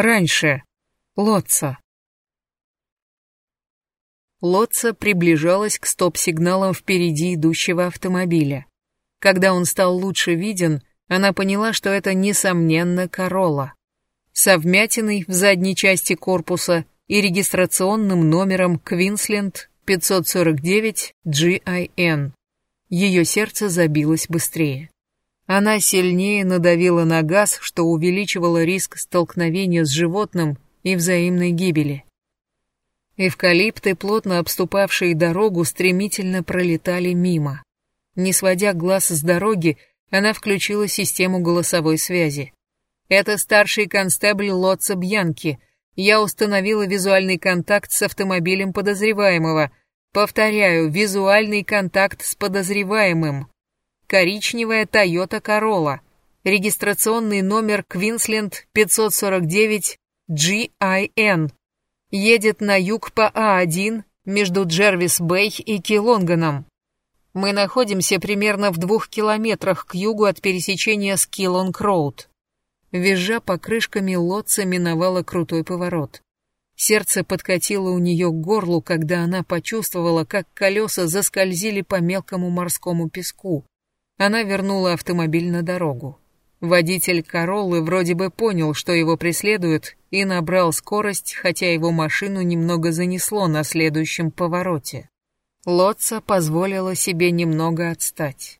Раньше. Лотца. Лотца приближалась к стоп-сигналам впереди идущего автомобиля. Когда он стал лучше виден, она поняла, что это, несомненно, Королла. Со вмятиной в задней части корпуса и регистрационным номером Квинсленд 549 GIN. Ее сердце забилось быстрее. Она сильнее надавила на газ, что увеличивало риск столкновения с животным и взаимной гибели. Эвкалипты, плотно обступавшие дорогу, стремительно пролетали мимо. Не сводя глаз с дороги, она включила систему голосовой связи. «Это старший констебль Лотца Бьянки. Я установила визуальный контакт с автомобилем подозреваемого. Повторяю, визуальный контакт с подозреваемым коричневая Toyota Corolla, регистрационный номер Квинсленд 549 GIN. Едет на юг по А1 между Джервис-Бэй и Килонганом. Мы находимся примерно в двух километрах к югу от пересечения с Килонг-Роуд. Визжа покрышками лодца миновала крутой поворот. Сердце подкатило у нее к горлу, когда она почувствовала, как колеса заскользили по мелкому морскому песку. Она вернула автомобиль на дорогу. Водитель Короллы вроде бы понял, что его преследуют, и набрал скорость, хотя его машину немного занесло на следующем повороте. Лотца позволила себе немного отстать.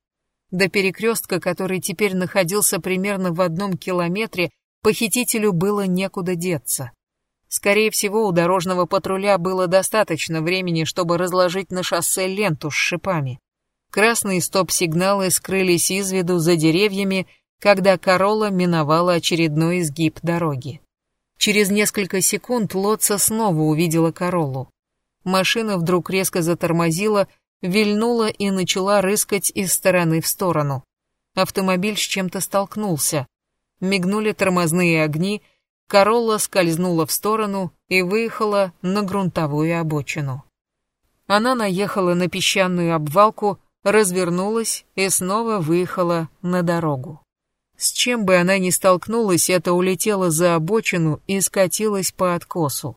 До перекрестка, который теперь находился примерно в одном километре, похитителю было некуда деться. Скорее всего, у дорожного патруля было достаточно времени, чтобы разложить на шоссе ленту с шипами. Красные стоп-сигналы скрылись из виду за деревьями, когда Королла миновала очередной изгиб дороги. Через несколько секунд Лотца снова увидела Короллу. Машина вдруг резко затормозила, вильнула и начала рыскать из стороны в сторону. Автомобиль с чем-то столкнулся. Мигнули тормозные огни, Королла скользнула в сторону и выехала на грунтовую обочину. Она наехала на песчаную обвалку, развернулась и снова выехала на дорогу. С чем бы она ни столкнулась, это улетело за обочину и скатилось по откосу.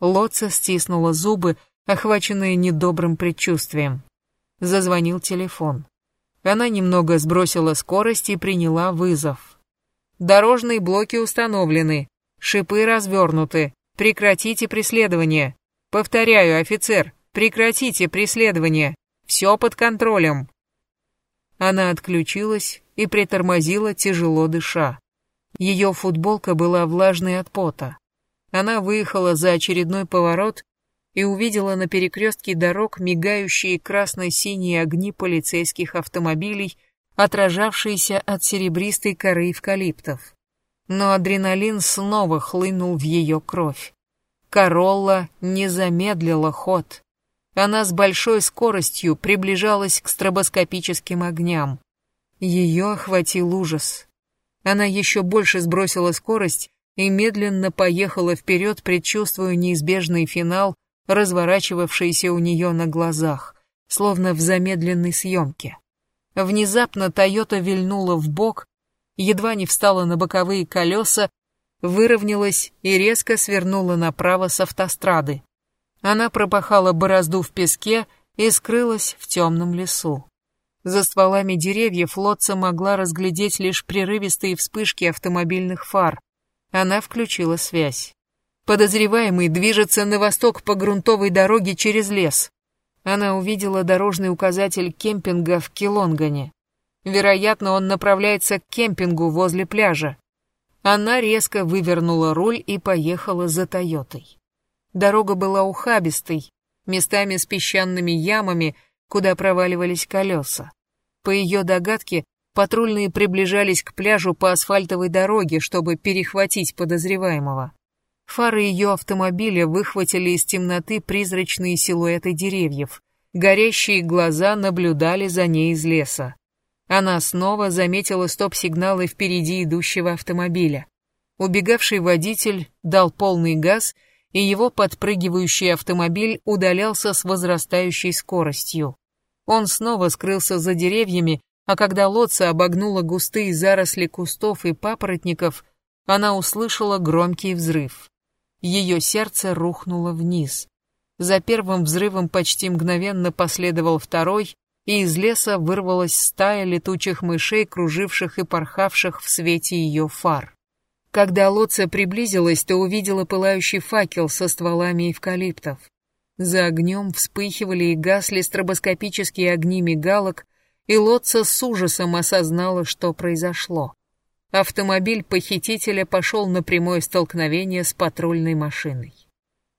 Лотца стиснула зубы, охваченные недобрым предчувствием. Зазвонил телефон. Она немного сбросила скорость и приняла вызов. «Дорожные блоки установлены, шипы развернуты. Прекратите преследование. Повторяю, офицер, прекратите преследование. Все под контролем. Она отключилась и притормозила, тяжело дыша. Ее футболка была влажной от пота. Она выехала за очередной поворот и увидела на перекрестке дорог мигающие красно-синие огни полицейских автомобилей, отражавшиеся от серебристой коры эвкалиптов. Но адреналин снова хлынул в ее кровь. Королла не замедлила ход. Она с большой скоростью приближалась к стробоскопическим огням. Ее охватил ужас. Она еще больше сбросила скорость и медленно поехала вперед, предчувствуя неизбежный финал, разворачивавшийся у нее на глазах, словно в замедленной съемке. Внезапно Тойота вильнула в бок, едва не встала на боковые колеса, выровнялась и резко свернула направо с автострады. Она пропахала борозду в песке и скрылась в темном лесу. За стволами деревьев Лотца могла разглядеть лишь прерывистые вспышки автомобильных фар. Она включила связь. Подозреваемый движется на восток по грунтовой дороге через лес. Она увидела дорожный указатель кемпинга в Килонгане. Вероятно, он направляется к кемпингу возле пляжа. Она резко вывернула руль и поехала за Тойотой. Дорога была ухабистой, местами с песчаными ямами, куда проваливались колеса. По ее догадке, патрульные приближались к пляжу по асфальтовой дороге, чтобы перехватить подозреваемого. Фары ее автомобиля выхватили из темноты призрачные силуэты деревьев. Горящие глаза наблюдали за ней из леса. Она снова заметила стоп-сигналы впереди идущего автомобиля. Убегавший водитель дал полный газ — и его подпрыгивающий автомобиль удалялся с возрастающей скоростью. Он снова скрылся за деревьями, а когда лодца обогнула густые заросли кустов и папоротников, она услышала громкий взрыв. Ее сердце рухнуло вниз. За первым взрывом почти мгновенно последовал второй, и из леса вырвалась стая летучих мышей, круживших и порхавших в свете ее фар. Когда Лоца приблизилась, то увидела пылающий факел со стволами эвкалиптов. За огнем вспыхивали и гасли стробоскопические огни мигалок, и Лотца с ужасом осознала, что произошло. Автомобиль похитителя пошел на прямое столкновение с патрульной машиной.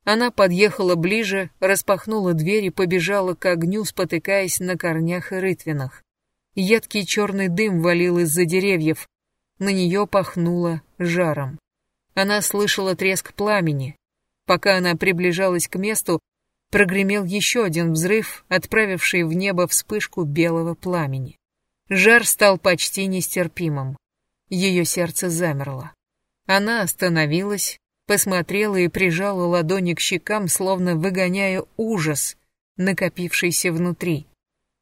Она подъехала ближе, распахнула дверь и побежала к огню, спотыкаясь на корнях и рытвинах. Едкий черный дым валил из-за деревьев, на нее пахнуло жаром. Она слышала треск пламени. Пока она приближалась к месту, прогремел еще один взрыв, отправивший в небо вспышку белого пламени. Жар стал почти нестерпимым. Ее сердце замерло. Она остановилась, посмотрела и прижала ладони к щекам, словно выгоняя ужас, накопившийся внутри.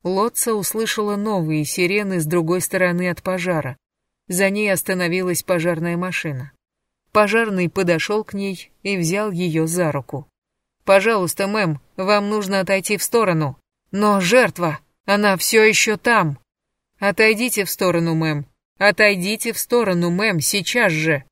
Лотца услышала новые сирены с другой стороны от пожара. За ней остановилась пожарная машина. Пожарный подошел к ней и взял ее за руку. «Пожалуйста, мэм, вам нужно отойти в сторону. Но жертва, она все еще там. Отойдите в сторону, мэм. Отойдите в сторону, мэм, сейчас же».